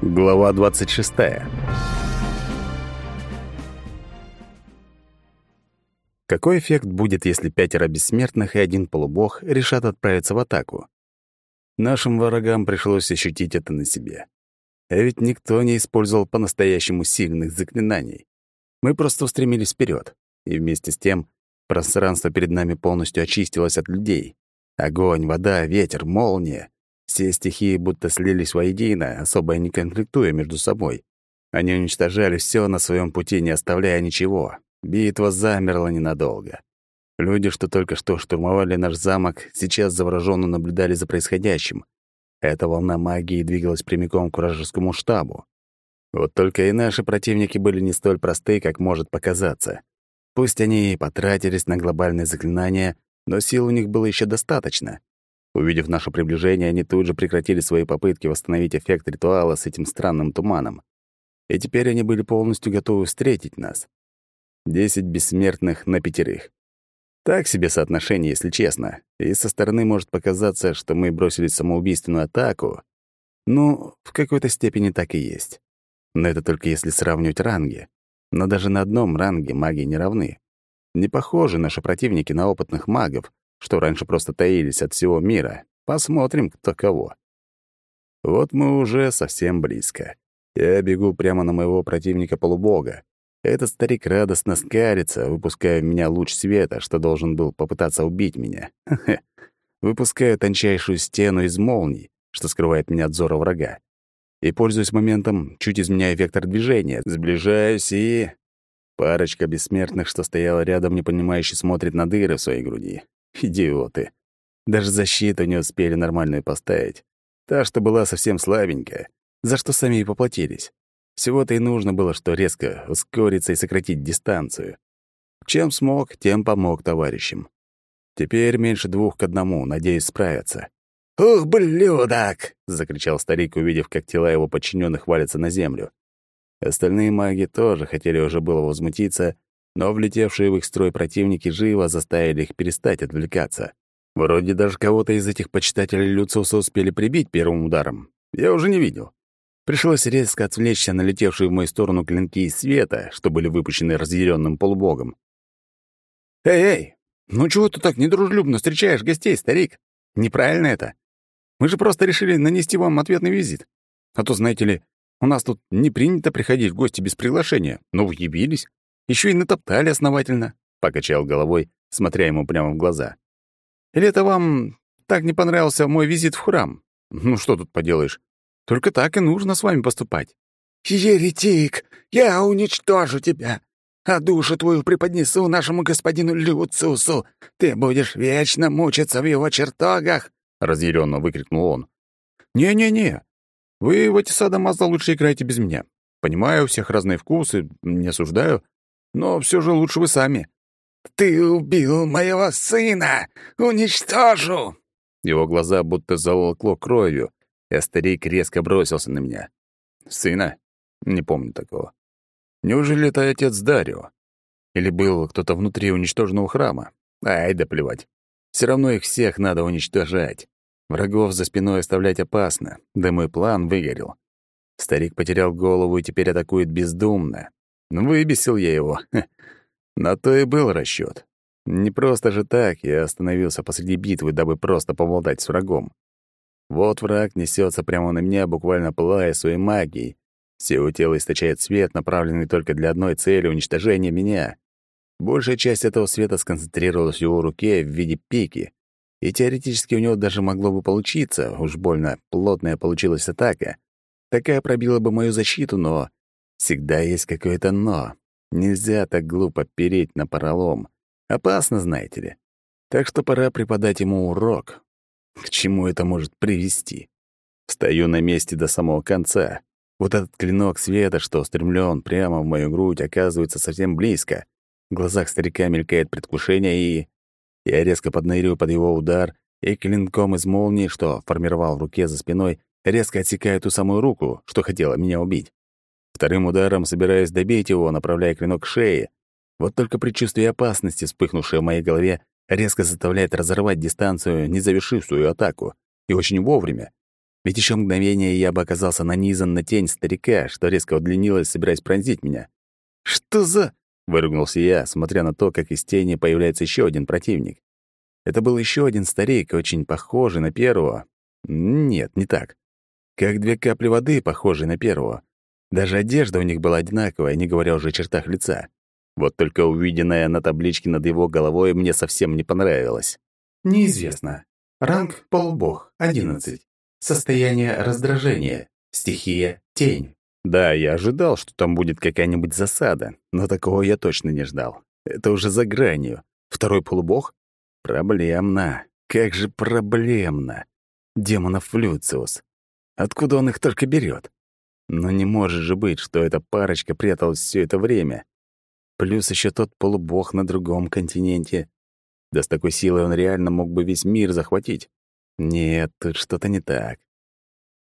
Глава 26. Какой эффект будет, если пятеро бессмертных и один полубог решат отправиться в атаку? Нашим врагам пришлось ощутить это на себе. А ведь никто не использовал по-настоящему сильных заклинаний. Мы просто устремились вперед, и вместе с тем пространство перед нами полностью очистилось от людей. Огонь, вода, ветер, молния — все стихии будто слились воедино, особо не конфликтуя между собой. Они уничтожали все на своем пути, не оставляя ничего. Битва замерла ненадолго. Люди, что только что штурмовали наш замок, сейчас завороженно наблюдали за происходящим. Эта волна магии двигалась прямиком к вражескому штабу. Вот только и наши противники были не столь просты, как может показаться. Пусть они и потратились на глобальные заклинания, но сил у них было еще достаточно. Увидев наше приближение, они тут же прекратили свои попытки восстановить эффект ритуала с этим странным туманом. И теперь они были полностью готовы встретить нас. Десять бессмертных на пятерых. Так себе соотношение, если честно. И со стороны может показаться, что мы бросили самоубийственную атаку. Ну, в какой-то степени так и есть. Но это только если сравнивать ранги. Но даже на одном ранге маги не равны. Не похожи наши противники на опытных магов, что раньше просто таились от всего мира. Посмотрим, кто кого. Вот мы уже совсем близко. Я бегу прямо на моего противника-полубога. Этот старик радостно скалится, выпуская в меня луч света, что должен был попытаться убить меня. Выпускаю тончайшую стену из молний, что скрывает меня от зора врага. И, пользуясь моментом, чуть изменяю вектор движения, сближаюсь и... Парочка бессмертных, что стояла рядом, непонимающе смотрит на дыры в своей груди. Идиоты. Даже защиту не успели нормальную поставить. Та, что была совсем слабенькая, за что сами и поплатились. Всего-то и нужно было, что резко ускориться и сократить дистанцию. Чем смог, тем помог товарищам. Теперь меньше двух к одному, надеюсь, справиться. «Ух, блюдок!» — закричал старик, увидев, как тела его подчиненных валятся на землю. Остальные маги тоже хотели уже было возмутиться, но влетевшие в их строй противники живо заставили их перестать отвлекаться. Вроде даже кого-то из этих почитателей Люциуса успели прибить первым ударом. Я уже не видел. Пришлось резко отвлечься на летевшие в мою сторону клинки из света, что были выпущены разъяренным полубогом. «Эй-эй, ну чего ты так недружелюбно встречаешь гостей, старик? Неправильно это. Мы же просто решили нанести вам ответный визит. А то, знаете ли, у нас тут не принято приходить в гости без приглашения, но вы явились. Еще и натоптали основательно», — покачал головой, смотря ему прямо в глаза. «Или это вам так не понравился мой визит в храм? Ну что тут поделаешь? Только так и нужно с вами поступать». «Еретик, я уничтожу тебя, а душу твою преподнесу нашему господину Люциусу. Ты будешь вечно мучиться в его чертогах!» — разъяренно выкрикнул он. «Не-не-не, вы в эти садомаза лучше играете без меня. Понимаю, у всех разные вкусы, не осуждаю, но все же лучше вы сами». «Ты убил моего сына! Уничтожу!» Его глаза будто заволокло кровью, а старик резко бросился на меня. Сына? Не помню такого. Неужели это отец Дарио? Или был кто-то внутри уничтоженного храма? Ай, да плевать. Все равно их всех надо уничтожать. Врагов за спиной оставлять опасно, да мой план выгорел. Старик потерял голову и теперь атакует бездумно. Выбесил я его. На то и был расчет. Не просто же так я остановился посреди битвы, дабы просто поболтать с врагом. Вот враг несется прямо на меня, буквально пылая своей магией. Все его тело источает свет, направленный только для одной цели — уничтожения меня. Большая часть этого света сконцентрировалась в его руке в виде пики, и теоретически у него даже могло бы получиться, уж больно плотная получилась атака. Такая пробила бы мою защиту, но... Всегда есть какое-то «но». Нельзя так глупо переть на поролом. Опасно, знаете ли. Так что пора преподать ему урок, к чему это может привести? Стою на месте до самого конца. Вот этот клинок света, что устремлен прямо в мою грудь, оказывается совсем близко. В глазах старика мелькает предвкушение, и... Я резко поднырю под его удар, и клинком из молнии, что формировал в руке за спиной, резко отсекаю ту самую руку, что хотела меня убить. Вторым ударом собираюсь добить его, направляя клинок к шее. Вот только предчувствие опасности, вспыхнувшее в моей голове, резко заставляет разорвать дистанцию, не завершив свою атаку. И очень вовремя. Ведь еще мгновение я бы оказался нанизан на тень старика, что резко удлинилась, собираясь пронзить меня. «Что за...» — выругнулся я, смотря на то, как из тени появляется еще один противник. Это был еще один старик, очень похожий на первого. Нет, не так. Как две капли воды, похожие на первого. Даже одежда у них была одинаковая, не говоря уже о чертах лица. Вот только увиденное на табличке над его головой мне совсем не понравилось. Неизвестно. Ранг полубог, 11. Состояние раздражения. Стихия тень. Да, я ожидал, что там будет какая-нибудь засада, но такого я точно не ждал. Это уже за гранью. Второй полубог? Проблемно. Как же проблемно. Демонов Люциус. Откуда он их только берет? Но не может же быть, что эта парочка пряталась все это время. Плюс еще тот полубог на другом континенте. Да с такой силой он реально мог бы весь мир захватить. Нет, тут что-то не так.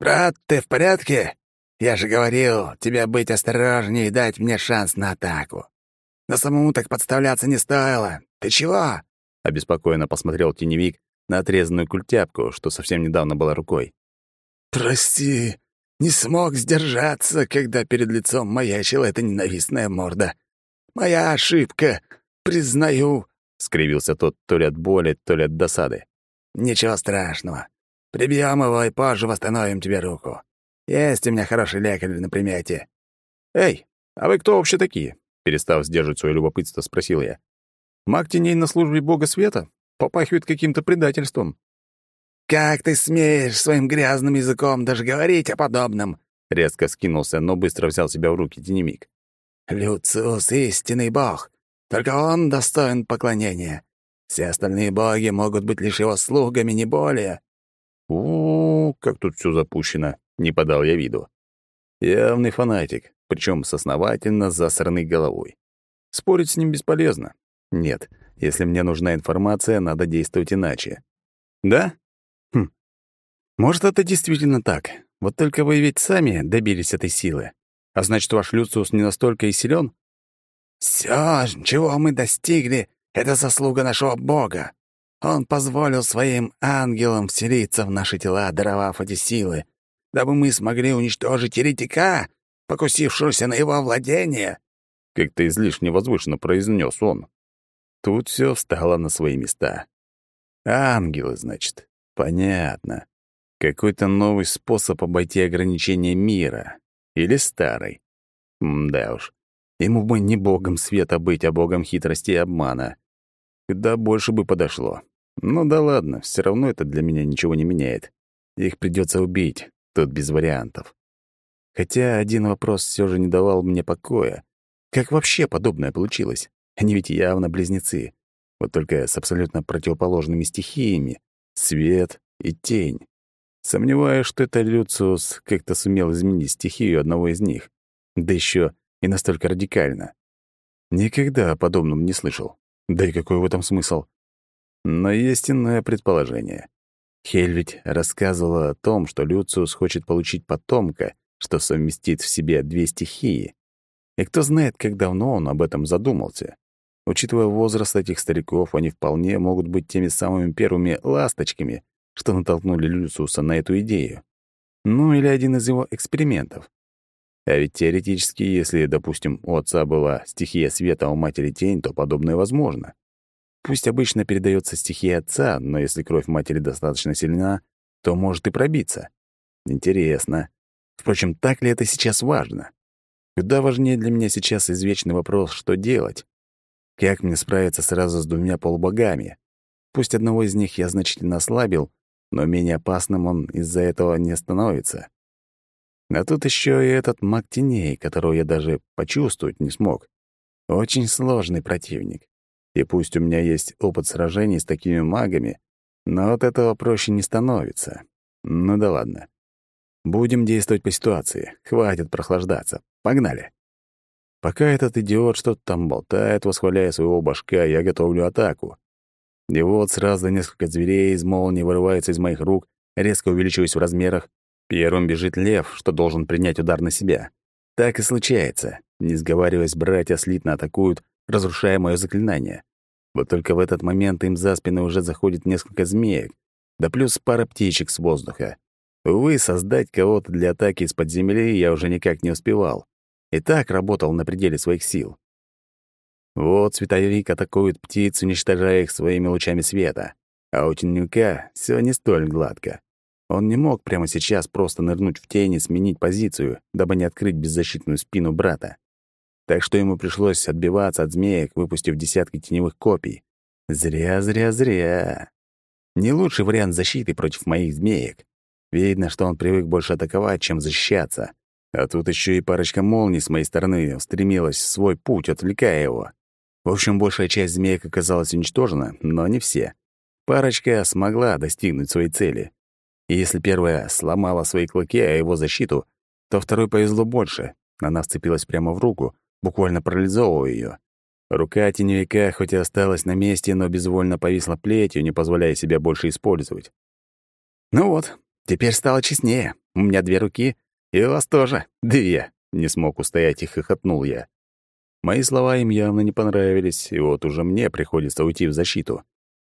«Брат, ты в порядке? Я же говорил, тебе быть осторожнее и дать мне шанс на атаку. Но самому так подставляться не стоило. Ты чего?» Обеспокоенно посмотрел теневик на отрезанную культяпку, что совсем недавно была рукой. «Прости, не смог сдержаться, когда перед лицом маячила эта ненавистная морда. Моя ошибка, признаю», — скривился тот то ли от боли, то ли от досады. «Ничего страшного. Прибьем его и позже восстановим тебе руку. Есть у меня хороший лекарь на примете». «Эй, а вы кто вообще такие?» Перестав сдерживать свое любопытство, спросил я. «Маг теней на службе бога света? Попахивает каким-то предательством». «Как ты смеешь своим грязным языком даже говорить о подобном?» Резко скинулся, но быстро взял себя в руки Денемик. «Люциус — истинный бог. Только он достоин поклонения. Все остальные боги могут быть лишь его слугами, не более». «У, -у как тут все запущено!» — не подал я виду. Явный фанатик, причем с основательно засранной головой. Спорить с ним бесполезно. Нет, если мне нужна информация, надо действовать иначе. Да? Может, это действительно так. Вот только вы ведь сами добились этой силы. А значит, ваш Люциус не настолько и силен? Все, чего мы достигли, это заслуга нашего Бога. Он позволил своим ангелам вселиться в наши тела, даровав эти силы, дабы мы смогли уничтожить еретика, покусившегося на его владение. Как-то излишне возвышенно произнес он. Тут все встало на свои места. Ангелы, значит. Понятно. Какой-то новый способ обойти ограничения мира. Или старый. да уж. Ему бы не богом света быть, а богом хитрости и обмана. Куда больше бы подошло. Ну да ладно, все равно это для меня ничего не меняет. Их придется убить, тут без вариантов. Хотя один вопрос все же не давал мне покоя. Как вообще подобное получилось? Они ведь явно близнецы. Вот только с абсолютно противоположными стихиями — свет и тень. Сомневаюсь, что это Люциус как-то сумел изменить стихию одного из них. Да еще и настолько радикально. Никогда о подобном не слышал. Да и какой в этом смысл? Но есть иное предположение. Хельвить рассказывала о том, что Люциус хочет получить потомка, что совместит в себе две стихии. И кто знает, как давно он об этом задумался. Учитывая возраст этих стариков, они вполне могут быть теми самыми первыми ласточками, что натолкнули Люциуса на эту идею. Ну или один из его экспериментов. А ведь теоретически, если, допустим, у отца была стихия света, а у матери тень, то подобное возможно. Пусть обычно передается стихия отца, но если кровь матери достаточно сильна, то может и пробиться. Интересно. Впрочем, так ли это сейчас важно? Куда важнее для меня сейчас извечный вопрос, что делать? Как мне справиться сразу с двумя полубогами? Пусть одного из них я значительно ослабил, но менее опасным он из-за этого не становится. А тут еще и этот маг теней, которого я даже почувствовать не смог. Очень сложный противник. И пусть у меня есть опыт сражений с такими магами, но от этого проще не становится. Ну да ладно. Будем действовать по ситуации. Хватит прохлаждаться. Погнали. Пока этот идиот что-то там болтает, восхваляя своего башка, я готовлю атаку. И вот сразу несколько зверей из молнии вырываются из моих рук, резко увеличиваясь в размерах. Первым бежит лев, что должен принять удар на себя. Так и случается. Не сговариваясь, братья слитно атакуют, разрушая мое заклинание. Вот только в этот момент им за спины уже заходит несколько змеек, да плюс пара птичек с воздуха. Увы, создать кого-то для атаки из-под земли я уже никак не успевал. И так работал на пределе своих сил. Вот световик атакует птиц, уничтожая их своими лучами света. А у тенюка все не столь гладко. Он не мог прямо сейчас просто нырнуть в тень и сменить позицию, дабы не открыть беззащитную спину брата. Так что ему пришлось отбиваться от змеек, выпустив десятки теневых копий. Зря, зря, зря. Не лучший вариант защиты против моих змеек. Видно, что он привык больше атаковать, чем защищаться. А тут еще и парочка молний с моей стороны устремилась в свой путь, отвлекая его. В общем, большая часть змеек оказалась уничтожена, но не все. Парочка смогла достигнуть своей цели. И если первая сломала свои клыки, а его защиту, то второй повезло больше. Она вцепилась прямо в руку, буквально парализовывая ее. Рука теневика хоть и осталась на месте, но безвольно повисла плетью, не позволяя себя больше использовать. «Ну вот, теперь стало честнее. У меня две руки, и у вас тоже две», — не смог устоять и хохотнул я. Мои слова им явно не понравились, и вот уже мне приходится уйти в защиту.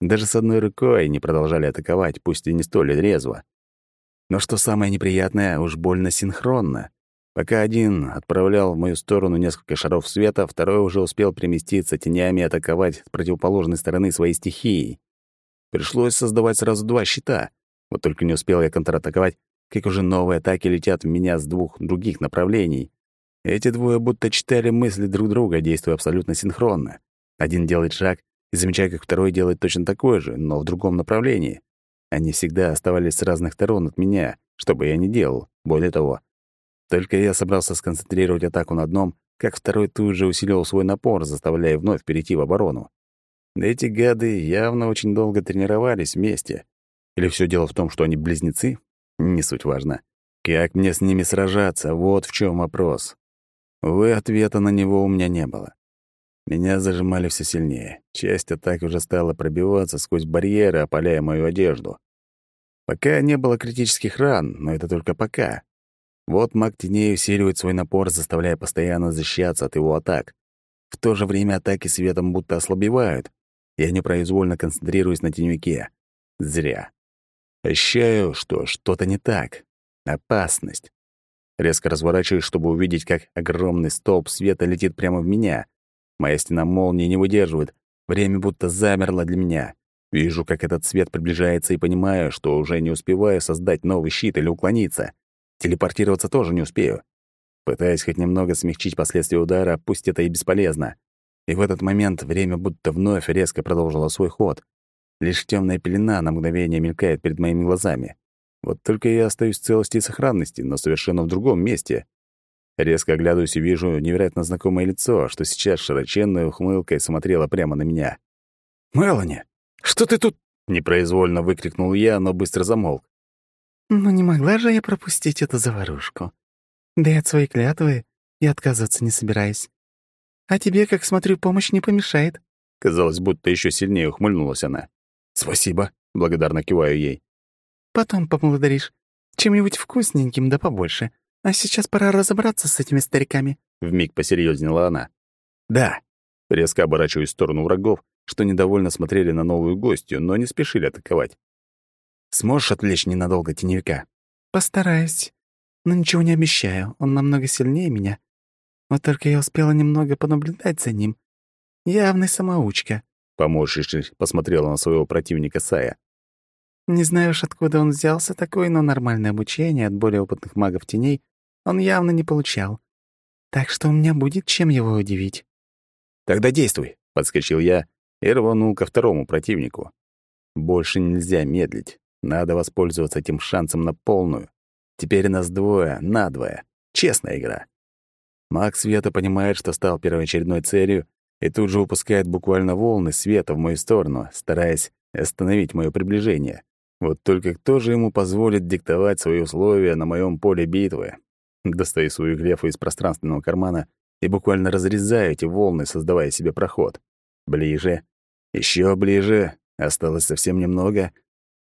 Даже с одной рукой они продолжали атаковать, пусть и не столь резво. Но что самое неприятное, уж больно синхронно. Пока один отправлял в мою сторону несколько шаров света, второй уже успел переместиться тенями и атаковать с противоположной стороны своей стихией. Пришлось создавать сразу два щита. Вот только не успел я контратаковать, как уже новые атаки летят в меня с двух других направлений. Эти двое будто читали мысли друг друга, действуя абсолютно синхронно. Один делает шаг, и замечая, как второй делает точно такое же, но в другом направлении. Они всегда оставались с разных сторон от меня, что бы я ни делал. Более того, только я собрался сконцентрировать атаку на одном, как второй тут же усилил свой напор, заставляя вновь перейти в оборону. Эти гады явно очень долго тренировались вместе. Или все дело в том, что они близнецы? Не суть важно. Как мне с ними сражаться? Вот в чем вопрос. Увы, ответа на него у меня не было. Меня зажимали все сильнее. Часть атак уже стала пробиваться сквозь барьеры, опаляя мою одежду. Пока не было критических ран, но это только пока. Вот маг теней усиливает свой напор, заставляя постоянно защищаться от его атак. В то же время атаки светом будто ослабевают. Я непроизвольно концентрируюсь на теневике. Зря. Ощущаю, что что-то не так. Опасность. Резко разворачиваюсь, чтобы увидеть, как огромный столб света летит прямо в меня. Моя стена молнии не выдерживает. Время будто замерло для меня. Вижу, как этот свет приближается, и понимаю, что уже не успеваю создать новый щит или уклониться. Телепортироваться тоже не успею. Пытаясь хоть немного смягчить последствия удара, пусть это и бесполезно. И в этот момент время будто вновь резко продолжило свой ход. Лишь темная пелена на мгновение мелькает перед моими глазами. Вот только я остаюсь в целости и сохранности, но совершенно в другом месте. Резко оглядываюсь и вижу невероятно знакомое лицо, что сейчас широченной ухмылкой смотрело прямо на меня. «Мелани, что ты тут?» — непроизвольно выкрикнул я, но быстро замолк. «Ну не могла же я пропустить эту заварушку. Да и от своей клятвы я отказываться не собираюсь. А тебе, как смотрю, помощь не помешает». Казалось, будто еще сильнее ухмыльнулась она. «Спасибо», — благодарно киваю ей. «Потом поблагодаришь. Чем-нибудь вкусненьким да побольше. А сейчас пора разобраться с этими стариками. Вмиг посерьезнела она. Да. Резко оборачиваюсь в сторону врагов, что недовольно смотрели на новую гостью, но не спешили атаковать. Сможешь отвлечь ненадолго теневика? Постараюсь. Но ничего не обещаю. Он намного сильнее меня. Вот только я успела немного понаблюдать за ним. Явный самоучка. Поморщившись, посмотрела на своего противника Сая. Не знаю уж, откуда он взялся такой, но нормальное обучение от более опытных магов теней он явно не получал. Так что у меня будет чем его удивить. «Тогда действуй», — подскочил я и рванул ко второму противнику. Больше нельзя медлить. Надо воспользоваться этим шансом на полную. Теперь нас двое, на двое. Честная игра. Маг света понимает, что стал первоочередной целью, и тут же выпускает буквально волны света в мою сторону, стараясь остановить мое приближение. Вот только кто же ему позволит диктовать свои условия на моем поле битвы? Достаю свою глефу из пространственного кармана и буквально разрезаю эти волны, создавая себе проход. Ближе. еще ближе. Осталось совсем немного.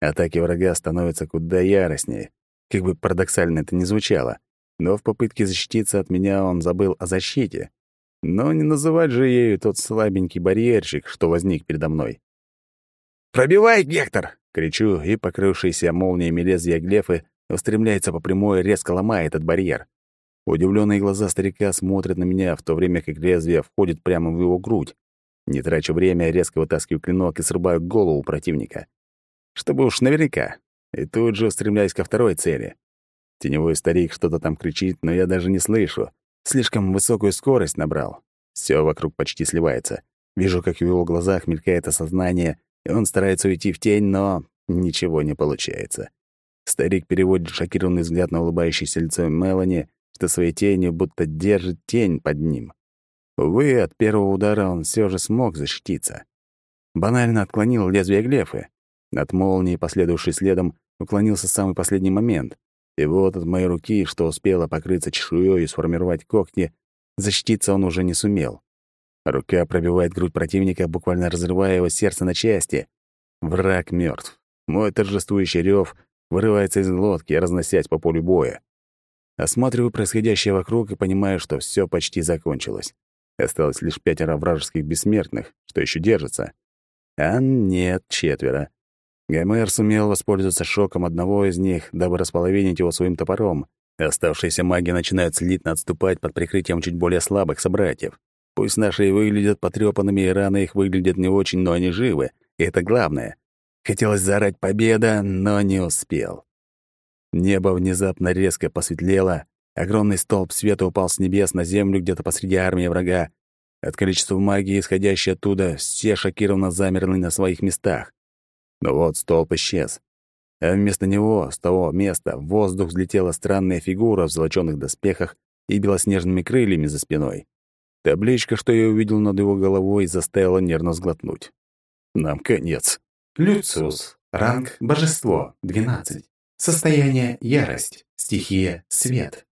Атаки врага становятся куда яростнее. Как бы парадоксально это ни звучало. Но в попытке защититься от меня он забыл о защите. Но не называть же ею тот слабенький барьерчик, что возник передо мной. «Пробивай, Гектор!» — кричу, и покрывшиеся молниями лезвия глефы устремляется по прямой резко ломая этот барьер. Удивленные глаза старика смотрят на меня, в то время как лезвие входит прямо в его грудь. Не трачу время, резко вытаскиваю клинок и срубаю голову противника. Чтобы уж наверняка. И тут же устремляюсь ко второй цели. Теневой старик что-то там кричит, но я даже не слышу. Слишком высокую скорость набрал. Все вокруг почти сливается. Вижу, как в его глазах мелькает осознание, он старается уйти в тень, но ничего не получается. Старик переводит шокированный взгляд на улыбающееся лицо Мелани, что своей тенью будто держит тень под ним. Увы, от первого удара он все же смог защититься. Банально отклонил лезвие глефы. От молнии, последовавшей следом, уклонился самый последний момент. И вот от моей руки, что успела покрыться чешуей и сформировать когти, защититься он уже не сумел. Рука пробивает грудь противника, буквально разрывая его сердце на части. Враг мертв. Мой торжествующий рев вырывается из лодки, разносясь по полю боя. Осматриваю происходящее вокруг и понимаю, что все почти закончилось. Осталось лишь пятеро вражеских бессмертных, что еще держится. А нет, четверо. Гомер сумел воспользоваться шоком одного из них, дабы располовинить его своим топором. Оставшиеся маги начинают слитно отступать под прикрытием чуть более слабых собратьев. Пусть наши и выглядят потрёпанными, и раны их выглядят не очень, но они живы, и это главное. Хотелось заорать «Победа!», но не успел. Небо внезапно резко посветлело, огромный столб света упал с небес на землю где-то посреди армии врага. От количества магии, исходящей оттуда, все шокированно замерли на своих местах. Но вот столб исчез. А вместо него, с того места, в воздух взлетела странная фигура в золочёных доспехах и белоснежными крыльями за спиной. Табличка, что я увидел над его головой, заставила нервно сглотнуть. Нам конец. Люциус. Ранг Божество. 12. Состояние Ярость. Стихия Свет.